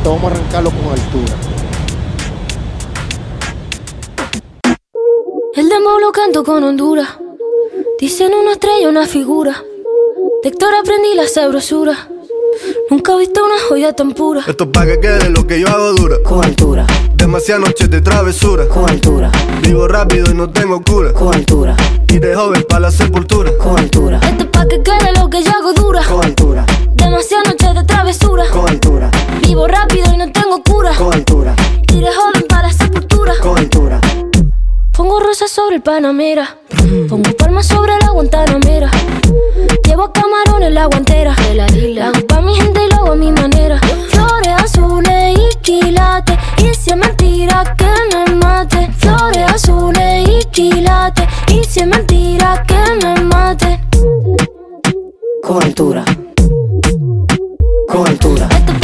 Esto vamos a arrancarlo con altura. El demo lo canto con Honduras. Dicen una estrella, una figura. De Héctor aprendí la sabrosura. Nunca he visto una joya tan pura. Esto es pa' que quede lo que yo hago dura. Con altura, Demasiadas noches de travesura. con altura, Vivo rápido y no tengo cura. con altura, Y de joven pa' la sepultura. con altura, Esto es pa' que quede lo que yo Rosas sobre el Panamera. Pongo palmas sobre la Guantanamera. Llevo camarones en la guantera. La hago pa' mi gente y lo hago a mi manera. Flores azules y quilates. Y si es mentira que me mate. Flores azules y quilates. Y si es mentira que me mate. con altura, con altura, Esto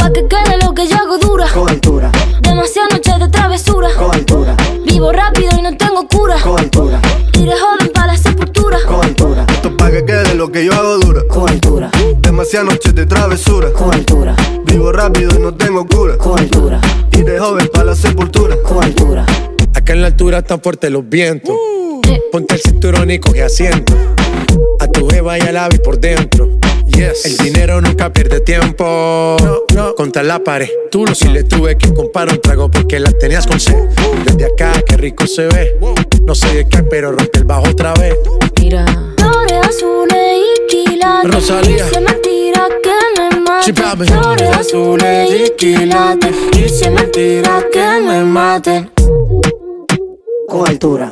que yo hago dura. con altura, Demasiadas noches de travesura. con altura, Vivo rápido y no tengo cura. con altura, Y de joven pa' la sepultura. con altura, Acá en la altura están fuertes los vientos. Ponte el cinturón y coge asiento. A tu jeva y al ave por dentro. Yes. El dinero nunca pierde tiempo. No, no. Contra la pared. Tú lo si le tuve que comprar un trago porque la tenías con sed. Desde acá, qué rico se ve. No sé de qué, pero rompe el bajo otra vez. Mira. Flores azules Rosalía. Es mentira que me mate. Flores azules y quilates. Mentira que me mate. con altura,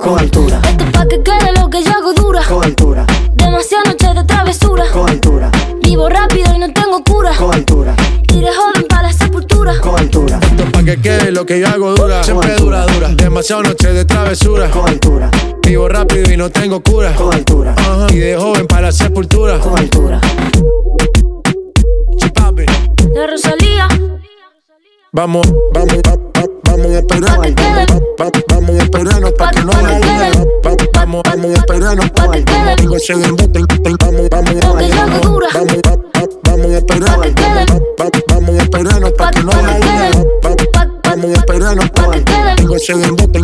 con altura, Esto es pa' que quede lo que yo hago dura. con altura, Demasiadas noches de travesura. con altura, Vivo rápido y no tengo cura. con altura, Iré joven para la sepultura. con altura, Esto es pa' que quede lo que yo hago dura. Siempre dura, dura. Demasiado noche de travesura. con altura, Vivo rápido y no tengo cura. con altura, Ajá. Y de joven para la sepultura. con altura, Sí, papi. La Rosalía. Vamos, vamos, va- va- vamos a esperarnos. quede. Va- va- Vamos a esperarnos pa' que no duda. Va- Vamos, vamos a esperarnos Pa' que quede. Digo, se el- Vamos, vamos. Vamos, va- va- vamos a esperarnos. Vamos a esperarnos pa' Pa' que no Pa- pa- Vamos a esperarnos pa' que quede. Digo, se desbote